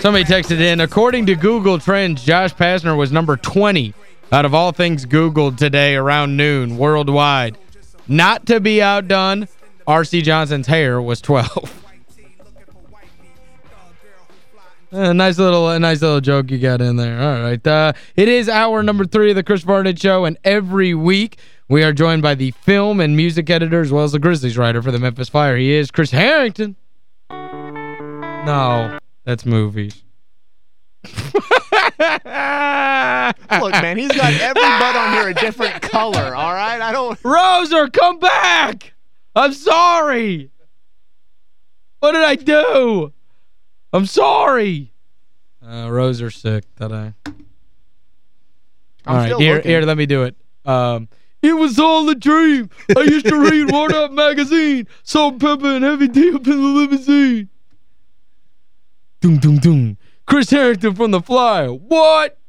Somebody texted in, according to Google Trends, Josh Pastner was number 20 out of all things Googled today around noon worldwide. Not to be outdone, R.C. Johnson's hair was 12. A nice little a nice little joke you got in there. All right. Uh, it is hour number three of the Chris Vernon Show, and every week we are joined by the film and music editor as well as the Grizzlies writer for the Memphis Flyer. He is Chris Herrington. No, that's movies. Look, man, he's got every butt on here a different color, all right? I don't... Roser, come back! I'm sorry! What did I do? I'm sorry. Uh, Roser's sick today. All right, here, looking. here, let me do it. Um, it was all a dream. I used to read Word Up magazine, Salt-N-Pepa and Heavy D up in the limousine. Doom, doom, doom. Chris Herrington from The Flyer. What?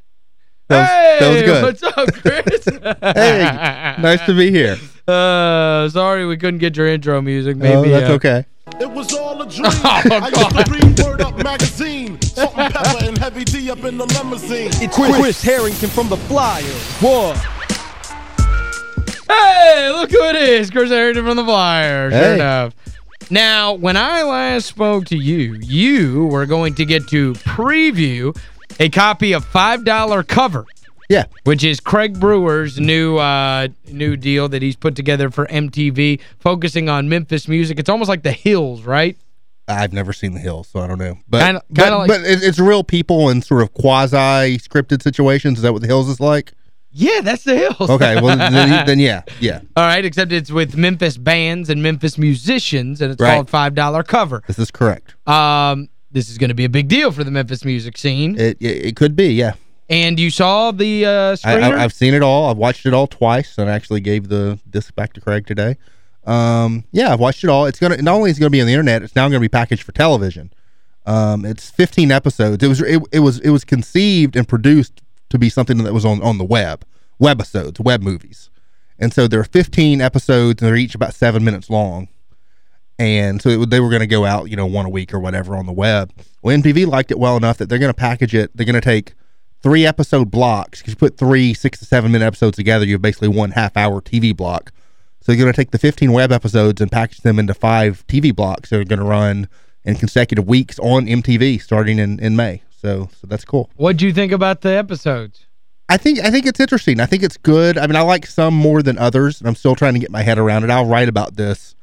That was, hey, that was good. what's up, Chris? hey, nice to be here. Uh, sorry we couldn't get your intro music. Maybe oh, that's uh, okay. It was all a dream. Oh, I used to read Word Up magazine. Salt-N-Pepa and Heavy D up in the limousine. It's Chris, Chris Herrington from The Flyer. What? Hey, look who it is. Chris Herrington from The Flyer. Sure hey. enough. Now, when I last spoke to you, you were going to get to preview a copy of $5 Cover. Yeah. Which is Craig Brewer's new uh, new deal that he's put together for MTV, focusing on Memphis music. It's almost like The Hills, right? I've never seen The Hills, so I don't know. But kinda, kinda but, like, but it's real people in sort of quasi-scripted situations. Is that what The Hills is like? Yeah, that's The Hills. Okay, well, then, then, yeah, yeah. All right, except it's with Memphis bands and Memphis musicians, and it's right. called $5 Cover. This is correct. Um, This is going to be a big deal for the Memphis music scene. It, it, it could be, yeah. And you saw the uh, I, I, I've seen it all. I've watched it all twice, and I actually gave the disc back to Craig today. Um, yeah, I've watched it all. It's gonna not only is it gonna be on the internet, it's now gonna be packaged for television. Um, it's 15 episodes. It was it, it was it was conceived and produced to be something that was on on the web, webisodes, web movies. And so there are 15 episodes, and they're each about seven minutes long. And so it, they were going to go out, you know, one a week or whatever on the web. Well, MTV liked it well enough that they're going to package it. They're going to take three episode blocks. Because you put three six to seven minute episodes together, you have basically one half hour TV block. So you're going to take the 15 web episodes and package them into five TV blocks that are going to run in consecutive weeks on MTV starting in, in May. So so that's cool. What do you think about the episodes? I think I think it's interesting. I think it's good. I mean, I like some more than others, and I'm still trying to get my head around it. I'll write about this,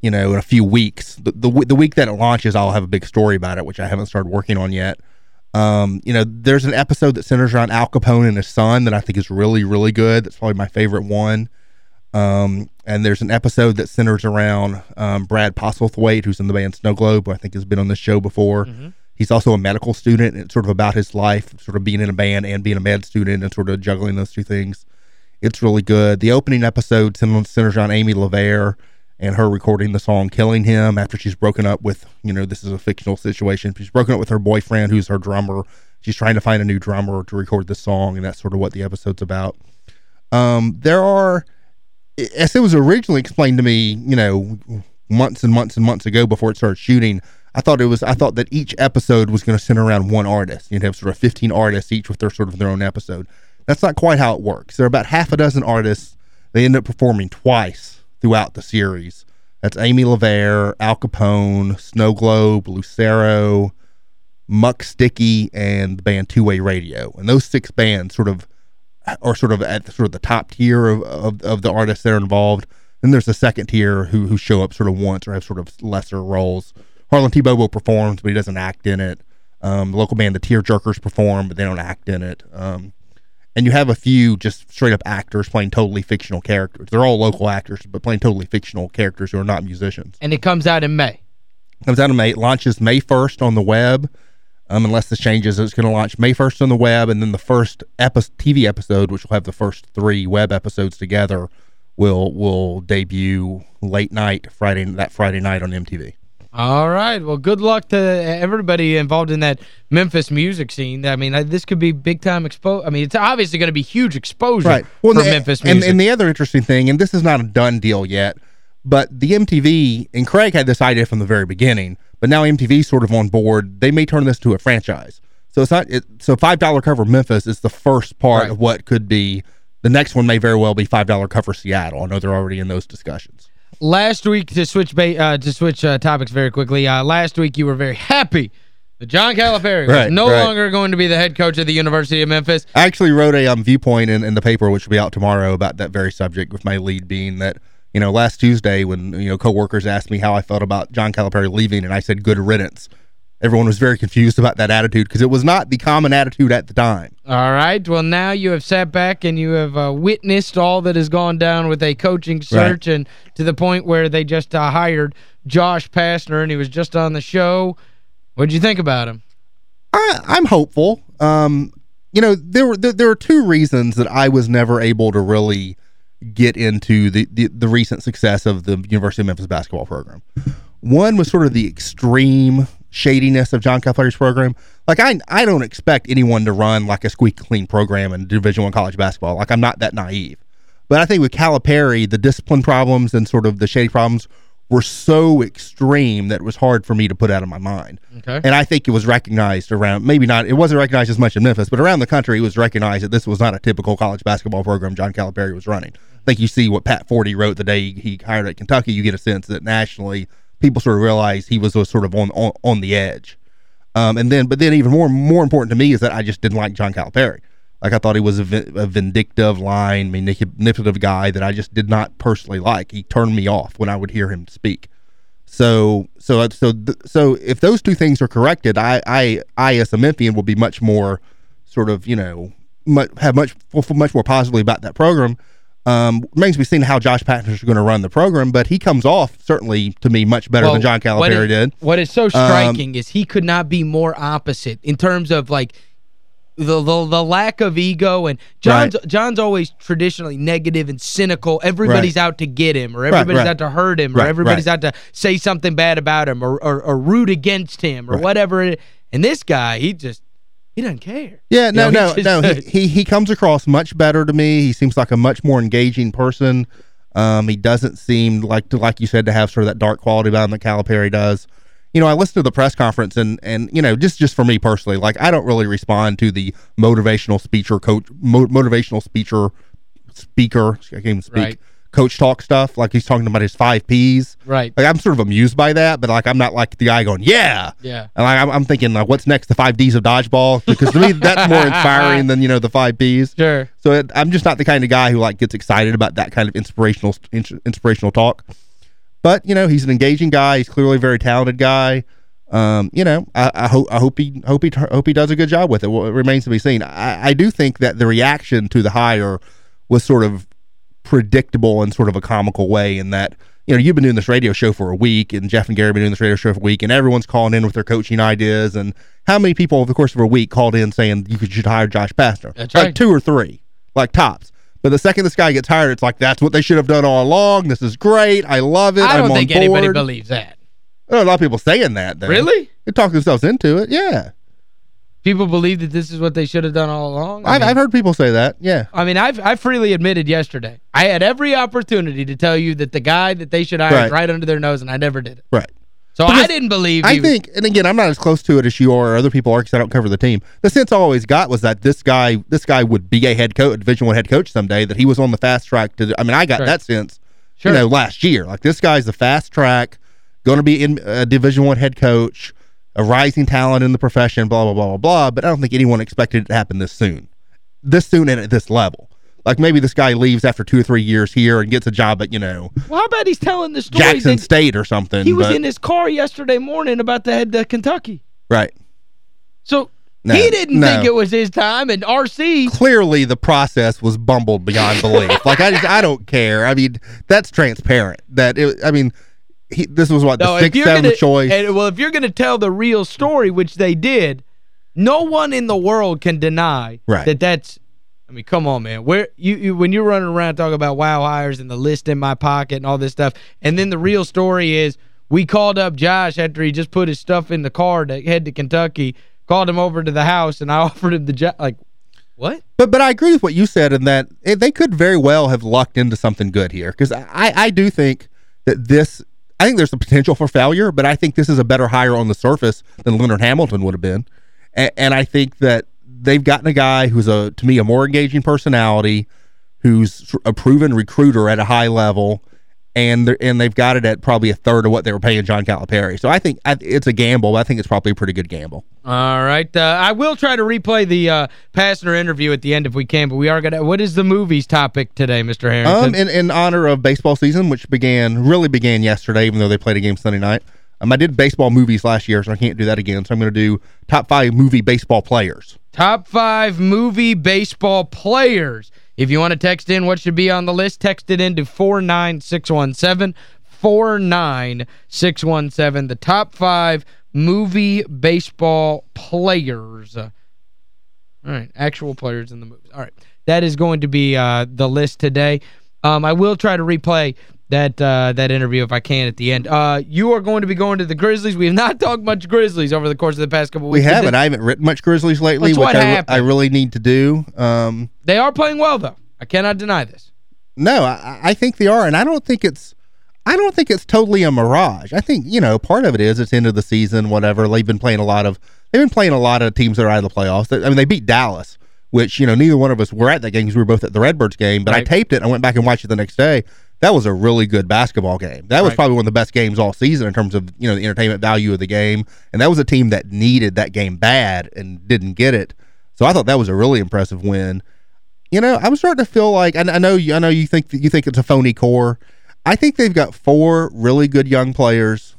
you know, in a few weeks. The, the, the week that it launches, I'll have a big story about it, which I haven't started working on yet. Um, you know, there's an episode that centers around Al Capone and his son that I think is really, really good. That's probably my favorite one. Um, and there's an episode that centers around um, Brad Postlethwaite, who's in the band Snow Globe, who I think has been on this show before. Mm-hmm. He's also a medical student, and it's sort of about his life, sort of being in a band and being a med student and sort of juggling those two things. It's really good. The opening episode centers around Amy LaVere and her recording the song Killing Him after she's broken up with, you know, this is a fictional situation. She's broken up with her boyfriend, who's her drummer. She's trying to find a new drummer to record the song, and that's sort of what the episode's about. Um, there are as it was originally explained to me, you know, months and months and months ago before it started shooting, I thought it was I thought that each episode was going to center around one artist. You'd have sort of 15 artists each with their sort of their own episode. That's not quite how it works. There are about half a dozen artists. They end up performing twice throughout the series. That's Amy LaVere, Al Capone, Snow Globe, Lucero, Muck Sticky, and the band Two Way Radio. And those six bands sort of are sort of at the, sort of the top tier of, of, of the artists that are involved. Then there's the second tier who who show up sort of once or have sort of lesser roles. Harlan T. Bobo performs, but he doesn't act in it. Um, the local band, the Tear Jerkers, perform, but they don't act in it. Um, and you have a few just straight up actors playing totally fictional characters. They're all local actors, but playing totally fictional characters who are not musicians. And it comes out in May. Comes out in May. It launches May 1st on the web. Um, unless this changes, it's going to launch May 1st on the web, and then the first epi TV episode, which will have the first three web episodes together, will will debut late night Friday that Friday night on MTV. All right. Well, good luck to everybody involved in that Memphis music scene. I mean, this could be big-time expo I mean, it's obviously going to be huge exposure right. well, for the, Memphis music. And, and the other interesting thing, and this is not a done deal yet, But the MTV, and Craig had this idea from the very beginning, but now MTV's sort of on board. They may turn this to a franchise. So it's not, it, so $5 cover Memphis is the first part Right. of what could be, the next one may very well be $5 cover Seattle. I know they're already in those discussions. Last week, to switch uh, to switch uh, topics very quickly, uh, last week you were very happy that John Calipari was Right, no right. longer going to be the head coach of the University of Memphis. I actually wrote a um, viewpoint in, in the paper, which will be out tomorrow, about that very subject, with my lead being that, you know, last Tuesday when, you know, coworkers asked me how I felt about John Calipari leaving, and I said good riddance. Everyone was very confused about that attitude because it was not the common attitude at the time. All right. Well, now you have sat back and you have uh, witnessed all that has gone down with a coaching search and to the point where they just uh, hired Josh Pastner and he was just on the show. What'd you think about him? I, I'm hopeful. Um, you know, there were there, there are two reasons that I was never able to really get into the, the the recent success of the University of Memphis basketball program. One was sort of the extreme shadiness of John Calipari's program. Like I I don't expect anyone to run like a squeak clean program in Division One college basketball. Like I'm not that naive. But I think with Calipari, the discipline problems and sort of the shady problems were so extreme that it was hard for me to put out of my mind. Okay. And I think it was recognized around, maybe not, it wasn't recognized as much in Memphis, but around the country, it was recognized that this was not a typical college basketball program John Calipari was running. I think you see what Pat Forde wrote the day he, he hired at Kentucky, you get a sense that nationally, people sort of realized he was sort of on, on, on the edge. Um, and then, but then even more, more important to me is that I just didn't like John Calipari. Like I thought he was a, a vindictive, lying, manipulative guy that I just did not personally like. He turned me off when I would hear him speak. So so so so if those two things are corrected, I I I as a Memphian will be much more sort of you know much, have much much more positively about that program. Um, remains to be seen how Josh Pastner is going to run the program, but he comes off certainly to me much better than John what Calipari is- did. Um, What is so striking is he could not be more opposite in terms of like the the, the lack of ego and John's Right. John's always traditionally negative and cynical. Everybody's out to get him or everybody's right. out to hurt him or Right, everybody's right. out to say something bad about him or or, or root against him or Right. whatever. it- And this guy, he just he doesn't care. Yeah, You no, know, no, he no. He, he he comes across much better to me. He seems like a much more engaging person. Um, he doesn't seem like to like you said to have sort of that dark quality about him that Calipari does. You know, I listened to the press conference and and you know, just just for me personally, like I don't really respond to the motivational speaker coach mo- motivational speaker speaker, I can't even speak. Right. Coach talk stuff like he's talking about his 5 Ps. Right. Like I'm sort of amused by that, but like I'm not like the guy going, "Yeah." Yeah. And like, I'm, I'm thinking, like, what's next? The five Ds of dodgeball? Because to me, that's more inspiring than you know the five Ps. Sure. So it, I'm just not the kind of guy who like gets excited about that kind of inspirational ins- inspirational talk. But you know, he's an engaging guy. He's clearly a very talented guy. Um, you know, I, I hope I hope he hope he hope he does a good job with it. Well, it remains to be seen. I, I do think that the reaction to the hire was sort of predictable in sort of a comical way in that you know you've been doing this radio show for a week and Jeff and Gary have been doing this radio show for a week and everyone's calling in with their coaching ideas and how many people over the course of a week called in saying you should hire Josh Pastner That's like right. two or three like tops but the second this guy gets hired it's like that's what they should have done all along this is great I love it I don't on think anybody believes that. There are a lot of people saying that though. Really? they talk themselves into it yeah People believe that this is what they should have done all along. I I've, mean- I've heard people say that yeah I mean, I've I freely admitted yesterday. I had every opportunity to tell you that the guy that they should hire is Right. right under their nose, and I never did it. right So Because I didn't believe I think, and again, I'm not as close to it as you are or other people are because I don't cover the team. The sense I always got was that this guy, this guy would be a head coach, a Division One head coach someday. That he was on the fast track to. I mean, I got Sure. that sense, Sure. you know, last year. Like this guy's the fast track, going to be in a Division One head coach, a rising talent in the profession, blah blah blah blah blah. But I don't think anyone expected it to happen this soon, this soon and at this level. Like maybe this guy leaves after two or three years here and gets a job at you know Well, how about he's telling the story Jackson State or something. he was in his car yesterday morning about to head to Kentucky. right. So No, he didn't no. think it was his time, and RC clearly the process was bumbled beyond belief. like I just I don't care. I mean, that's transparent. That it, I mean, he, this was what the No, if sixth, seventh gonna, choice. And, well, if you're going to tell the real story, which they did, no one in the world can deny Right. that that's I mean, come on, man. Where you, you when you're running around talking about wow hires and the list in my pocket and all this stuff, and then the real story is we called up Josh after he just put his stuff in the car to head to Kentucky, called him over to the house, and I offered him the job. Like, what? But but I agree with what you said in that it, they could very well have lucked into something good here because I, I do think that this I think there's a potential for failure, but I think this is a better hire on the surface than Leonard Hamilton would have been. And, and I think that they've gotten a guy who's a to me a more engaging personality, who's a proven recruiter at a high level, and and they've got it at probably a third of what they were paying John Calipari. So I think I, it's a gamble. I think it's probably a pretty good gamble. All right. Uh, I will try to replay the uh, Pastner interview at the end if we can, but we are going to... What is the movies topic today, Mr. Herrington? Um, in, in honor of baseball season, which began really began yesterday, even though they played a game Sunday night. Um, I did baseball movies last year, so I can't do that again. So I'm going to do top five movie baseball players. Top five movie baseball players. If you want to text in what should be on the list, text it into 49617. 49617. The top five movie baseball players. All right, actual players in the movies. All right, that is going to be uh, the list today. Um, I will try to replay that uh, that interview if I can at the end. Uh, you are going to be going to the Grizzlies. We have not talked much Grizzlies over the course of the past couple weeks. We haven't. I haven't written much Grizzlies lately, That's which what I. I really need to do. Um, They are playing well, though. I cannot deny this. no, I, I think they are, and I don't think it's I don't think it's totally a mirage. I think, you know, part of it is it's end of the season, whatever. They've been playing a lot of they've been playing a lot of teams that are out of the playoffs. I mean, they beat Dallas, which, you know, neither one of us were at that game because we were both at the Redbirds game, but Right. I taped it and I went back and watched it the next day. That was a really good basketball game. That was Right. probably one of the best games all season in terms of, you know, the entertainment value of the game. And that was a team that needed that game bad and didn't get it. So I thought that was a really impressive win. You know, I'm starting to feel like I, I know you I know you think that you think it's a phony core. I think they've got four really good young players.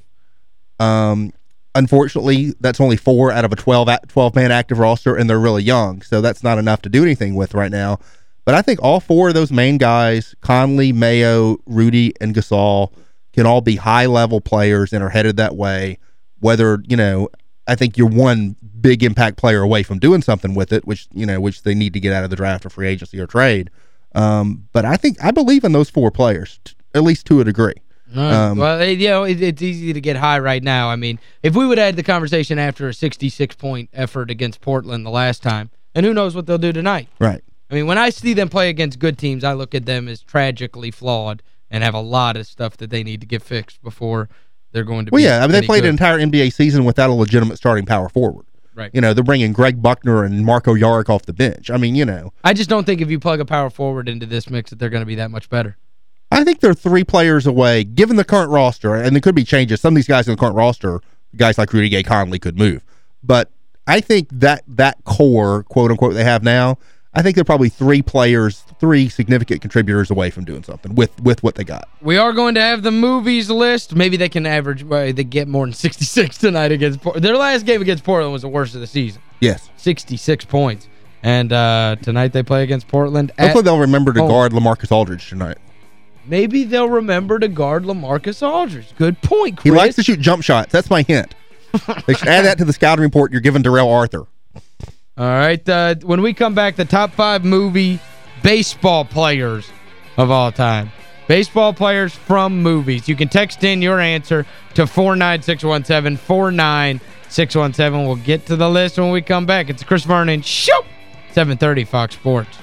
Um, unfortunately, that's only four out of a 12 12 man active roster, and they're really young, so that's not enough to do anything with right now. But I think all four of those main guys, Conley, Mayo, Rudy, and Gasol, can all be high level players and are headed that way. Whether you know, I think you're one big impact player away from doing something with it, which you know, which they need to get out of the draft or free agency or trade. Um, but I think I believe in those four players, t- at least to a degree. Um, well, it- you know, it, it's easy to get high right now. I mean, if we would have had the conversation after a 66-point effort against Portland the last time, and who knows what they'll do tonight. Right. I mean, when I see them play against good teams, I look at them as tragically flawed and have a lot of stuff that they need to get fixed before they're going to Well, yeah, I mean, they played good. an entire NBA season without a legitimate starting power forward. Right. You know, they're bringing Greg Buckner and Marko Jaric off the bench. I mean, you know, I just don't think if you plug a power forward into this mix that they're going to be that much better. I think they're three players away, given the current roster, and there could be changes. Some of these guys in the current roster, guys like Rudy Gay Conley could move. But I think that that core, quote unquote, they have now, I think they're probably three players, three significant contributors away from doing something with with what they got. We are going to have the movies list. Maybe they can average, well, they get more than 66 tonight against Portland. Their last game against Portland was the worst of the season. Yes. 66 points. And uh, tonight they play against Portland. Hopefully they'll remember to home. guard LaMarcus Aldridge tonight. Maybe they'll remember to guard LaMarcus Aldridge. Good point, Chris. He likes to shoot jump shots. That's my hint. they should add that to the scouting report you're giving Darrell Arthur. All right, uh, when we come back, the top five movie baseball players of all time. Baseball players from movies. You can text in your answer to 49617, 49617. We'll get to the list when we come back. It's Chris Vernon Show, 730 Fox Sports.